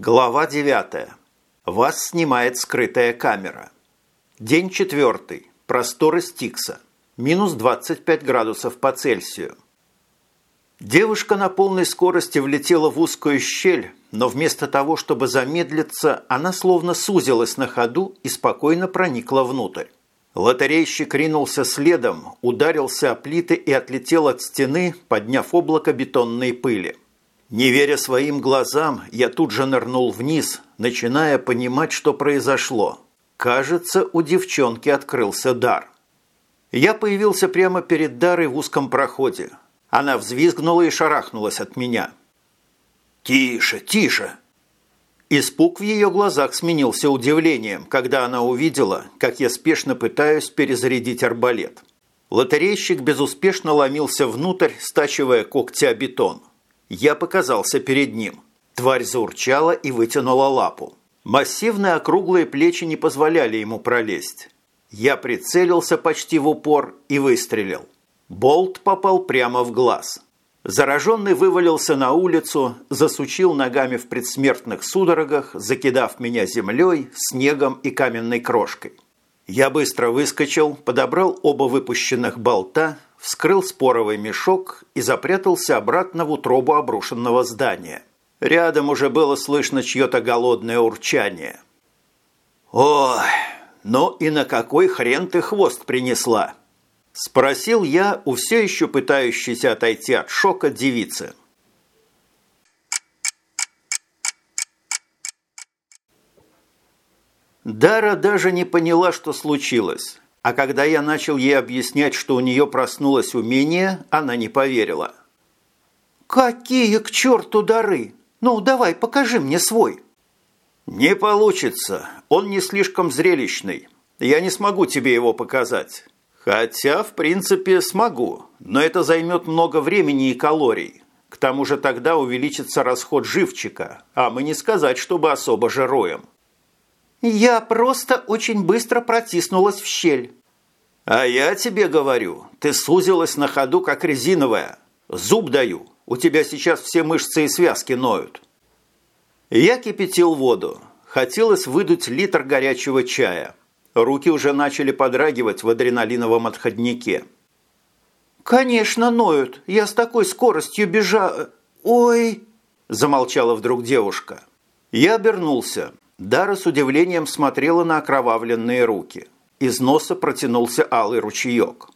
Глава 9. Вас снимает скрытая камера. День четвертый. Просторы Стикса. Минус 25 градусов по Цельсию. Девушка на полной скорости влетела в узкую щель, но вместо того, чтобы замедлиться, она словно сузилась на ходу и спокойно проникла внутрь. Лотерейщик ринулся следом, ударился о плиты и отлетел от стены, подняв облако бетонной пыли. Не веря своим глазам, я тут же нырнул вниз, начиная понимать, что произошло. Кажется, у девчонки открылся дар. Я появился прямо перед Дарой в узком проходе. Она взвизгнула и шарахнулась от меня. «Тише, тише!» Испуг в ее глазах сменился удивлением, когда она увидела, как я спешно пытаюсь перезарядить арбалет. Лотерейщик безуспешно ломился внутрь, стачивая когти о бетон. Я показался перед ним. Тварь заурчала и вытянула лапу. Массивные округлые плечи не позволяли ему пролезть. Я прицелился почти в упор и выстрелил. Болт попал прямо в глаз. Зараженный вывалился на улицу, засучил ногами в предсмертных судорогах, закидав меня землей, снегом и каменной крошкой. Я быстро выскочил, подобрал оба выпущенных болта, вскрыл споровый мешок и запрятался обратно в утробу обрушенного здания. Рядом уже было слышно чье-то голодное урчание. «Ой, ну и на какой хрен ты хвост принесла?» Спросил я у все еще пытающейся отойти от шока девицы. Дара даже не поняла, что случилось. А когда я начал ей объяснять, что у нее проснулось умение, она не поверила. «Какие к черту дары? Ну, давай, покажи мне свой». «Не получится. Он не слишком зрелищный. Я не смогу тебе его показать. Хотя, в принципе, смогу. Но это займет много времени и калорий. К тому же тогда увеличится расход живчика, а мы не сказать, чтобы особо жируем». «Я просто очень быстро протиснулась в щель». «А я тебе говорю, ты сузилась на ходу, как резиновая. Зуб даю, у тебя сейчас все мышцы и связки ноют». Я кипятил воду. Хотелось выдуть литр горячего чая. Руки уже начали подрагивать в адреналиновом отходнике. «Конечно ноют. Я с такой скоростью бежа... Ой!» Замолчала вдруг девушка. Я обернулся. Дара с удивлением смотрела на окровавленные руки. Из носа протянулся алый ручеек.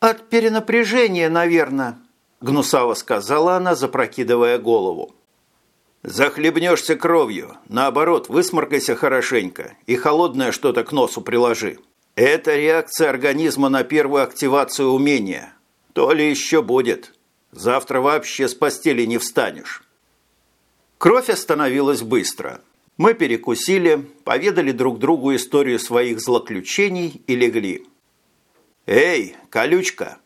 «От перенапряжения, наверное», – гнусаво сказала она, запрокидывая голову. «Захлебнешься кровью. Наоборот, высморкайся хорошенько и холодное что-то к носу приложи. Это реакция организма на первую активацию умения. То ли еще будет. Завтра вообще с постели не встанешь». Кровь остановилась быстро – мы перекусили, поведали друг другу историю своих злоключений и легли. «Эй, колючка!»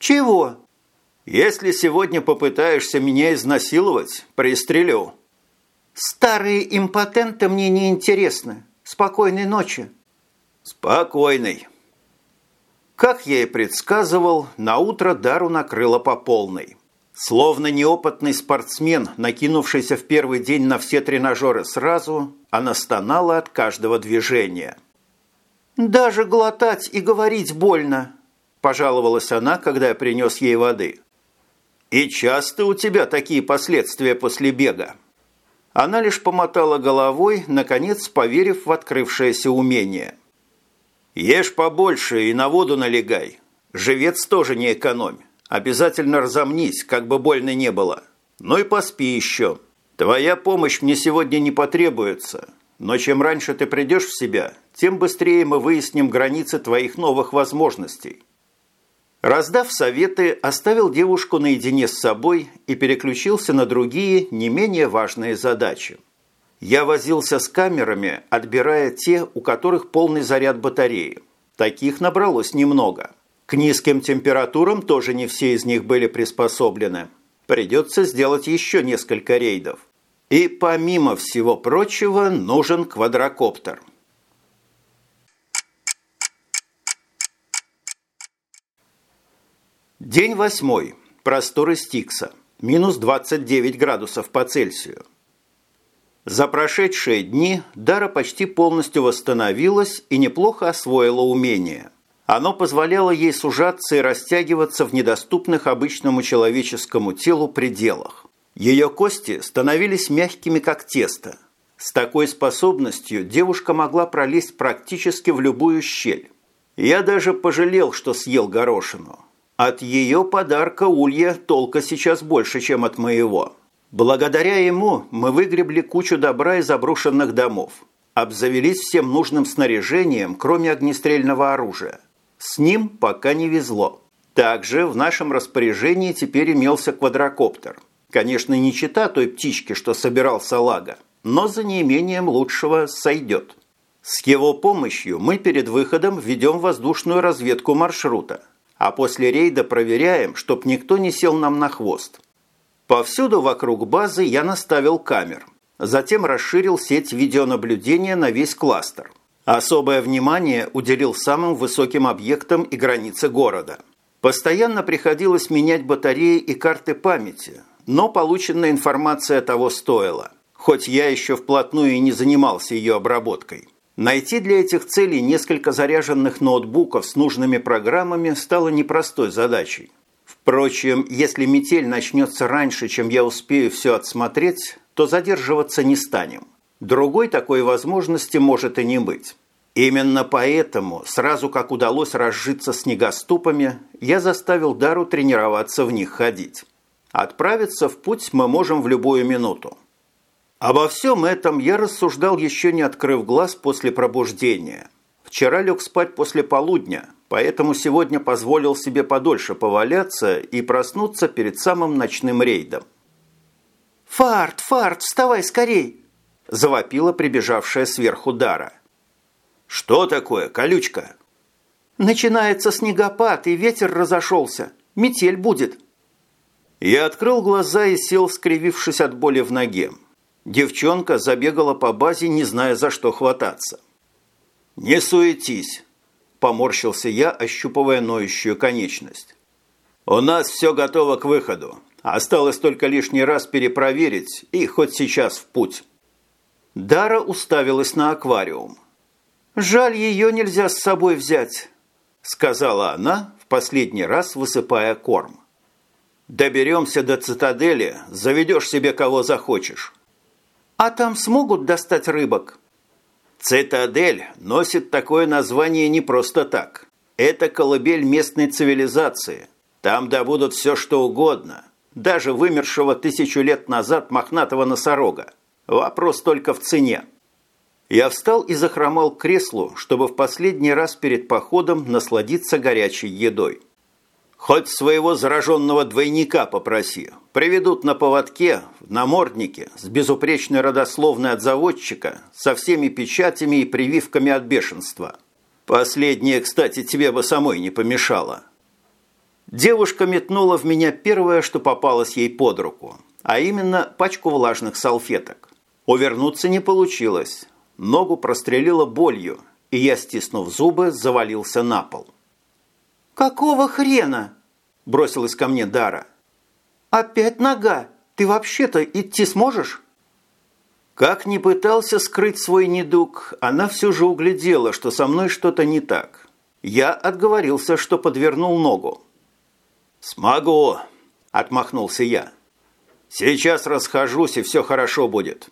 «Чего?» «Если сегодня попытаешься меня изнасиловать, пристрелю». «Старые импотенты мне не интересны. Спокойной ночи». «Спокойной». Как я и предсказывал, на утро Дару накрыло по полной. Словно неопытный спортсмен, накинувшийся в первый день на все тренажеры сразу, она стонала от каждого движения. «Даже глотать и говорить больно», – пожаловалась она, когда я принес ей воды. «И часто у тебя такие последствия после бега?» Она лишь помотала головой, наконец поверив в открывшееся умение. «Ешь побольше и на воду налегай. Живец тоже не экономь. Обязательно разомнись, как бы больно не было. Ну и поспи еще. Твоя помощь мне сегодня не потребуется. Но чем раньше ты придешь в себя, тем быстрее мы выясним границы твоих новых возможностей». Раздав советы, оставил девушку наедине с собой и переключился на другие, не менее важные задачи. Я возился с камерами, отбирая те, у которых полный заряд батареи. Таких набралось немного – к низким температурам тоже не все из них были приспособлены. Придется сделать еще несколько рейдов. И помимо всего прочего нужен квадрокоптер. День восьмой. Просторы Стикса. Минус 29 градусов по Цельсию. За прошедшие дни Дара почти полностью восстановилась и неплохо освоила умение. Оно позволяло ей сужаться и растягиваться в недоступных обычному человеческому телу пределах. Ее кости становились мягкими, как тесто. С такой способностью девушка могла пролезть практически в любую щель. Я даже пожалел, что съел горошину. От ее подарка Улья толка сейчас больше, чем от моего. Благодаря ему мы выгребли кучу добра из заброшенных домов. Обзавелись всем нужным снаряжением, кроме огнестрельного оружия. С ним пока не везло. Также в нашем распоряжении теперь имелся квадрокоптер. Конечно, не чита той птички, что собирал салага, но за неимением лучшего сойдет. С его помощью мы перед выходом ведем воздушную разведку маршрута, а после рейда проверяем, чтоб никто не сел нам на хвост. Повсюду вокруг базы я наставил камер, затем расширил сеть видеонаблюдения на весь кластер. Особое внимание уделил самым высоким объектам и границе города. Постоянно приходилось менять батареи и карты памяти, но полученная информация того стоила, хоть я еще вплотную и не занимался ее обработкой. Найти для этих целей несколько заряженных ноутбуков с нужными программами стало непростой задачей. Впрочем, если метель начнется раньше, чем я успею все отсмотреть, то задерживаться не станем. Другой такой возможности может и не быть. Именно поэтому, сразу как удалось разжиться снегоступами, я заставил Дару тренироваться в них ходить. Отправиться в путь мы можем в любую минуту. Обо всем этом я рассуждал еще не открыв глаз после пробуждения. Вчера лег спать после полудня, поэтому сегодня позволил себе подольше поваляться и проснуться перед самым ночным рейдом. «Фарт, Фарт, вставай скорей!» – завопила прибежавшая сверху Дара. «Что такое, колючка?» «Начинается снегопад, и ветер разошелся. Метель будет». Я открыл глаза и сел, скривившись от боли в ноге. Девчонка забегала по базе, не зная, за что хвататься. «Не суетись!» – поморщился я, ощупывая ноющую конечность. «У нас все готово к выходу. Осталось только лишний раз перепроверить, и хоть сейчас в путь». Дара уставилась на аквариум. «Жаль, ее нельзя с собой взять», – сказала она, в последний раз высыпая корм. Доберемся до цитадели, заведешь себе кого захочешь. А там смогут достать рыбок? Цитадель носит такое название не просто так. Это колыбель местной цивилизации. Там добудут все, что угодно. Даже вымершего тысячу лет назад мохнатого носорога. Вопрос только в цене. Я встал и захромал к креслу, чтобы в последний раз перед походом насладиться горячей едой. Хоть своего зараженного двойника попроси. Приведут на поводке, в наморднике, с безупречной родословной от заводчика, со всеми печатями и прививками от бешенства. Последнее, кстати, тебе бы самой не помешало. Девушка метнула в меня первое, что попалось ей под руку, а именно пачку влажных салфеток. Увернуться не получилось. Ногу прострелила болью, и я, стиснув зубы, завалился на пол. «Какого хрена?» – бросилась ко мне Дара. «Опять нога? Ты вообще-то идти сможешь?» Как ни пытался скрыть свой недуг, она все же углядела, что со мной что-то не так. Я отговорился, что подвернул ногу. «Смогу!» – отмахнулся я. «Сейчас расхожусь, и все хорошо будет.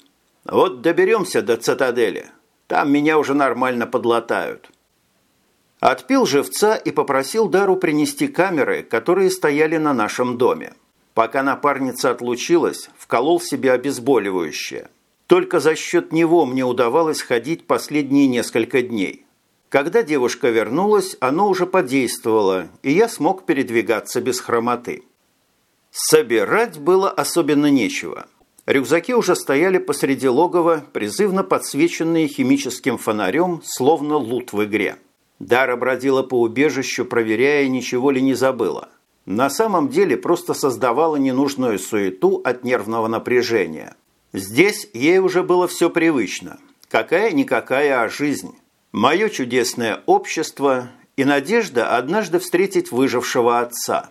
Вот доберемся до цитадели. Там меня уже нормально подлатают». Отпил живца и попросил Дару принести камеры, которые стояли на нашем доме. Пока напарница отлучилась, вколол себе обезболивающее. Только за счет него мне удавалось ходить последние несколько дней. Когда девушка вернулась, оно уже подействовало, и я смог передвигаться без хромоты. Собирать было особенно нечего. Рюкзаки уже стояли посреди логова, призывно подсвеченные химическим фонарем, словно лут в игре. Дара бродила по убежищу, проверяя, ничего ли не забыла. На самом деле просто создавала ненужную суету от нервного напряжения. Здесь ей уже было все привычно. Какая-никакая, а жизнь. Мое чудесное общество и надежда однажды встретить выжившего отца.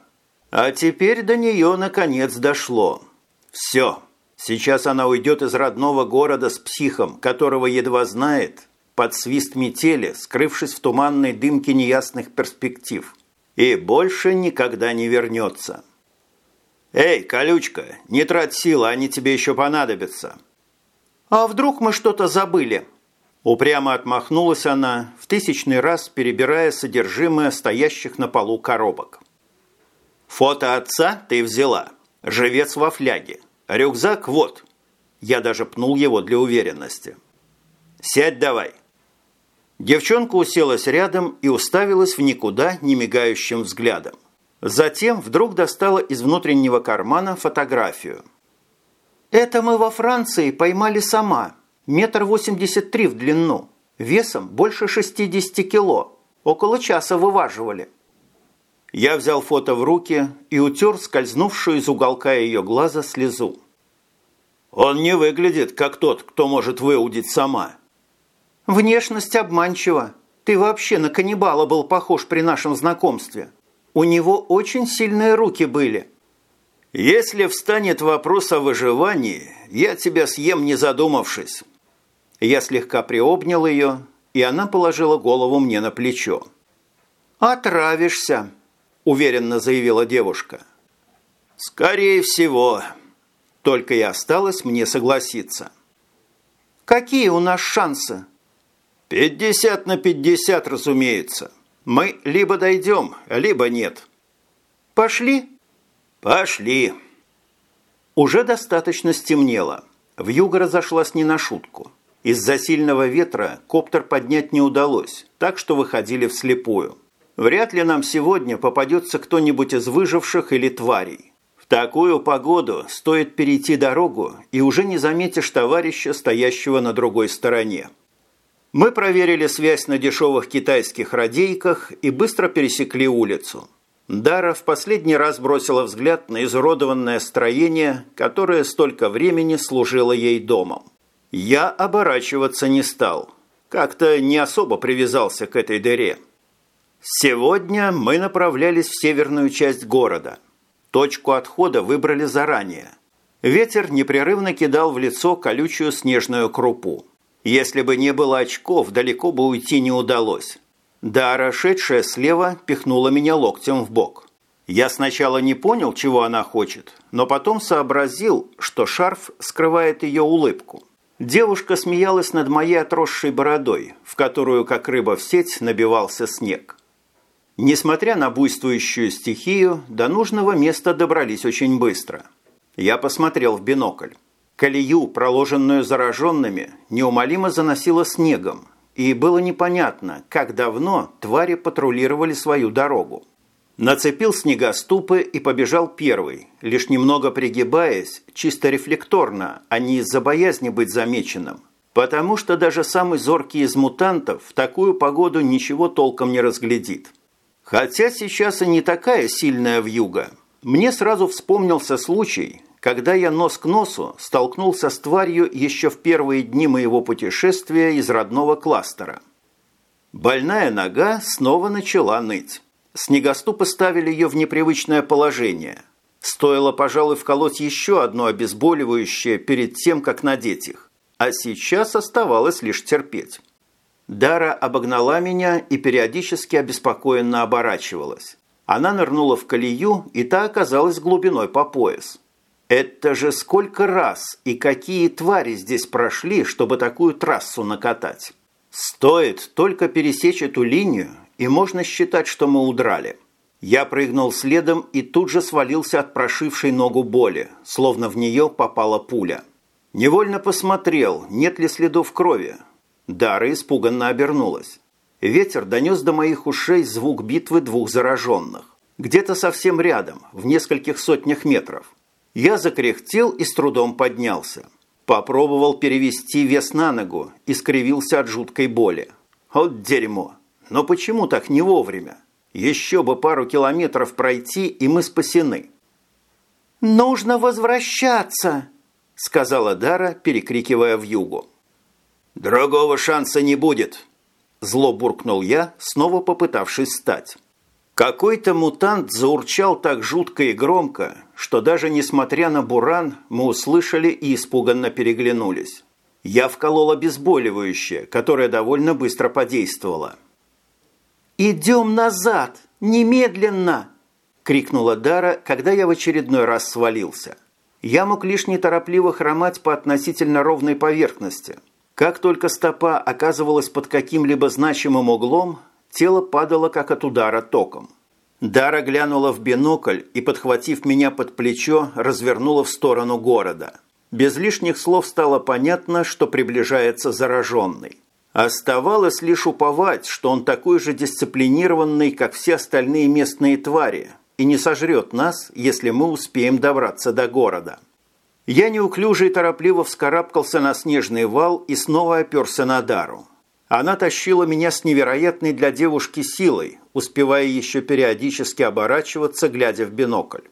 А теперь до нее наконец дошло. Все. Сейчас она уйдет из родного города с психом, которого едва знает, под свист метели, скрывшись в туманной дымке неясных перспектив. И больше никогда не вернется. «Эй, колючка, не трать силы, они тебе еще понадобятся». «А вдруг мы что-то забыли?» Упрямо отмахнулась она, в тысячный раз перебирая содержимое стоящих на полу коробок. «Фото отца ты взяла. Живец во фляге. Рюкзак вот». Я даже пнул его для уверенности. «Сядь давай». Девчонка уселась рядом и уставилась в никуда не мигающим взглядом. Затем вдруг достала из внутреннего кармана фотографию. «Это мы во Франции поймали сама. Метр восемьдесят три в длину. Весом больше 60 кило. Около часа вываживали». Я взял фото в руки и утер скользнувшую из уголка ее глаза слезу. «Он не выглядит, как тот, кто может выудить сама», Внешность обманчива. Ты вообще на каннибала был похож при нашем знакомстве. У него очень сильные руки были. Если встанет вопрос о выживании, я тебя съем, не задумавшись. Я слегка приобнял ее, и она положила голову мне на плечо. «Отравишься», – уверенно заявила девушка. «Скорее всего. Только и осталось мне согласиться». «Какие у нас шансы?» «Пятьдесят на пятьдесят, разумеется. Мы либо дойдем, либо нет». «Пошли?» «Пошли». Уже достаточно стемнело. Вьюга разошлась не на шутку. Из-за сильного ветра коптер поднять не удалось, так что выходили вслепую. Вряд ли нам сегодня попадется кто-нибудь из выживших или тварей. В такую погоду стоит перейти дорогу и уже не заметишь товарища, стоящего на другой стороне. Мы проверили связь на дешевых китайских радейках и быстро пересекли улицу. Дара в последний раз бросила взгляд на изуродованное строение, которое столько времени служило ей домом. Я оборачиваться не стал. Как-то не особо привязался к этой дыре. Сегодня мы направлялись в северную часть города. Точку отхода выбрали заранее. Ветер непрерывно кидал в лицо колючую снежную крупу. Если бы не было очков, далеко бы уйти не удалось. Дара, шедшая слева, пихнула меня локтем в бок. Я сначала не понял, чего она хочет, но потом сообразил, что шарф скрывает ее улыбку. Девушка смеялась над моей отросшей бородой, в которую, как рыба в сеть, набивался снег. Несмотря на буйствующую стихию, до нужного места добрались очень быстро. Я посмотрел в бинокль. Колею, проложенную зараженными, неумолимо заносило снегом, и было непонятно, как давно твари патрулировали свою дорогу. Нацепил снегоступы и побежал первый, лишь немного пригибаясь, чисто рефлекторно, а не из-за боязни быть замеченным. Потому что даже самый зоркий из мутантов в такую погоду ничего толком не разглядит. Хотя сейчас и не такая сильная вьюга. Мне сразу вспомнился случай, когда я нос к носу столкнулся с тварью еще в первые дни моего путешествия из родного кластера. Больная нога снова начала ныть. Снегоступы ставили ее в непривычное положение. Стоило, пожалуй, вколоть еще одно обезболивающее перед тем, как надеть их. А сейчас оставалось лишь терпеть. Дара обогнала меня и периодически обеспокоенно оборачивалась. Она нырнула в колею, и та оказалась глубиной по пояс. Это же сколько раз и какие твари здесь прошли, чтобы такую трассу накатать. Стоит только пересечь эту линию, и можно считать, что мы удрали. Я прыгнул следом и тут же свалился от прошившей ногу боли, словно в нее попала пуля. Невольно посмотрел, нет ли следов крови. Дара испуганно обернулась. Ветер донес до моих ушей звук битвы двух зараженных. Где-то совсем рядом, в нескольких сотнях метров. Я закряхтел и с трудом поднялся. Попробовал перевести вес на ногу и скривился от жуткой боли. Вот дерьмо! Но почему так не вовремя? Еще бы пару километров пройти, и мы спасены. «Нужно возвращаться!» – сказала Дара, перекрикивая в югу. «Другого шанса не будет!» – зло буркнул я, снова попытавшись встать. Какой-то мутант заурчал так жутко и громко, что даже несмотря на буран, мы услышали и испуганно переглянулись. Я вколол обезболивающее, которое довольно быстро подействовало. «Идем назад! Немедленно!» – крикнула Дара, когда я в очередной раз свалился. Я мог лишь неторопливо хромать по относительно ровной поверхности. Как только стопа оказывалась под каким-либо значимым углом, тело падало как от удара током. Дара глянула в бинокль и, подхватив меня под плечо, развернула в сторону города. Без лишних слов стало понятно, что приближается зараженный. Оставалось лишь уповать, что он такой же дисциплинированный, как все остальные местные твари, и не сожрет нас, если мы успеем добраться до города. Я неуклюже и торопливо вскарабкался на снежный вал и снова оперся на Дару. Она тащила меня с невероятной для девушки силой, успевая еще периодически оборачиваться, глядя в бинокль.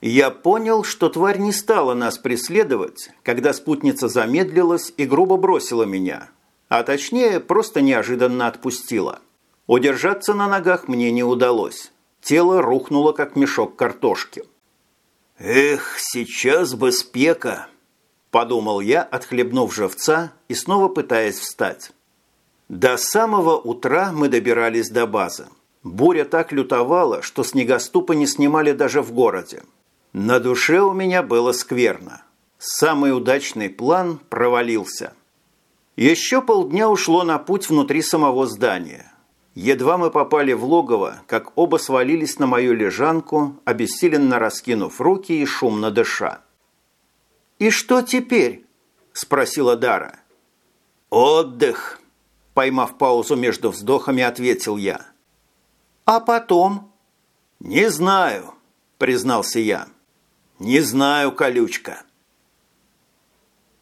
Я понял, что тварь не стала нас преследовать, когда спутница замедлилась и грубо бросила меня, а точнее просто неожиданно отпустила. Удержаться на ногах мне не удалось. Тело рухнуло, как мешок картошки. «Эх, сейчас бы спека!» – подумал я, отхлебнув живца и снова пытаясь встать. До самого утра мы добирались до базы. Буря так лютовала, что снегоступы не снимали даже в городе. На душе у меня было скверно. Самый удачный план провалился. Еще полдня ушло на путь внутри самого здания. Едва мы попали в логово, как оба свалились на мою лежанку, обессиленно раскинув руки и шумно дыша. «И что теперь?» – спросила Дара. «Отдых!» Поймав паузу между вздохами, ответил я. «А потом?» «Не знаю», – признался я. «Не знаю, колючка».